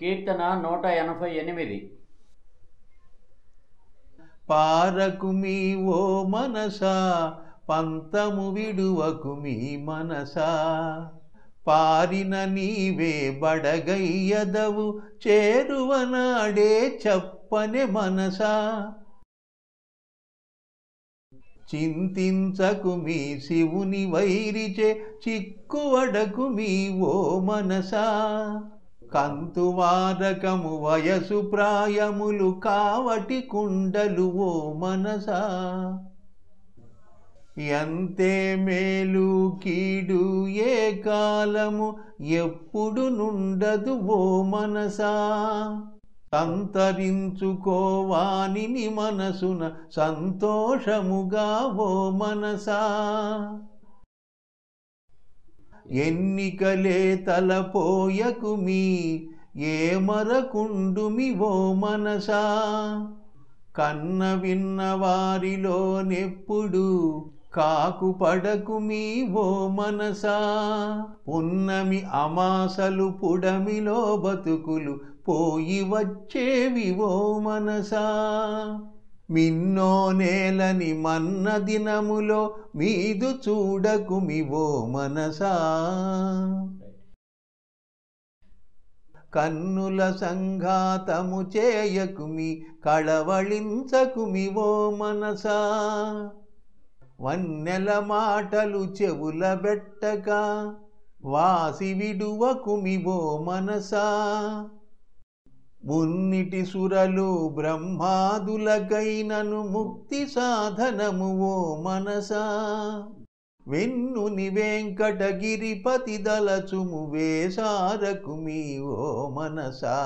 కీర్తన నూట ఎనభై ఎనిమిది. పారకు మీ ఓ మనసా పంతము విడువకు మీ మనసా. పారిన నీవే బడగయ్యదవు చేరువనాడే చెప్పనే మనసా. చింతించకు మీ శివుని వైరిచే చిక్కువడకు మీ ఓ మనసా. కంతువారకము వయసు ప్రాయములు కావటి కుండలు ఓ మనసా. ఎంతే మేలు కీడు ఏ కాలము ఎప్పుడు నుండదు ఓ మనసా. సంతరించుకోవాని మనసున సంతోషముగా ఓ మనసా. ఎన్నికలే తలపోయకు మీ ఏమరకుండుమి ఓ మనసా? కన్న విన్న వారిలోనెప్పుడు కాకు పడకు మీ ఓ మనసా? ఉన్నమి అమాసలు పుడమిలో బతుకులు పోయి వచ్చేవి ఓ మనసా? మిన్నో నేలని మన్న దినములో మీదు చూడకు మివో మనసా. కన్నుల సంఘాతము చేయకుమి కళవళించకుమివో మనసా. వన్నెల మాటలు చెవుల బెట్టక వాసి విడువకుమివో మనసా. మున్నిటి సురలు బ్రహ్మాదులకైనను ముక్తి సాధనము ఓ మనసా. వెన్నుని వెంకటగిరిపతి దలచుము వేసారకు మీ ఓ మనసా.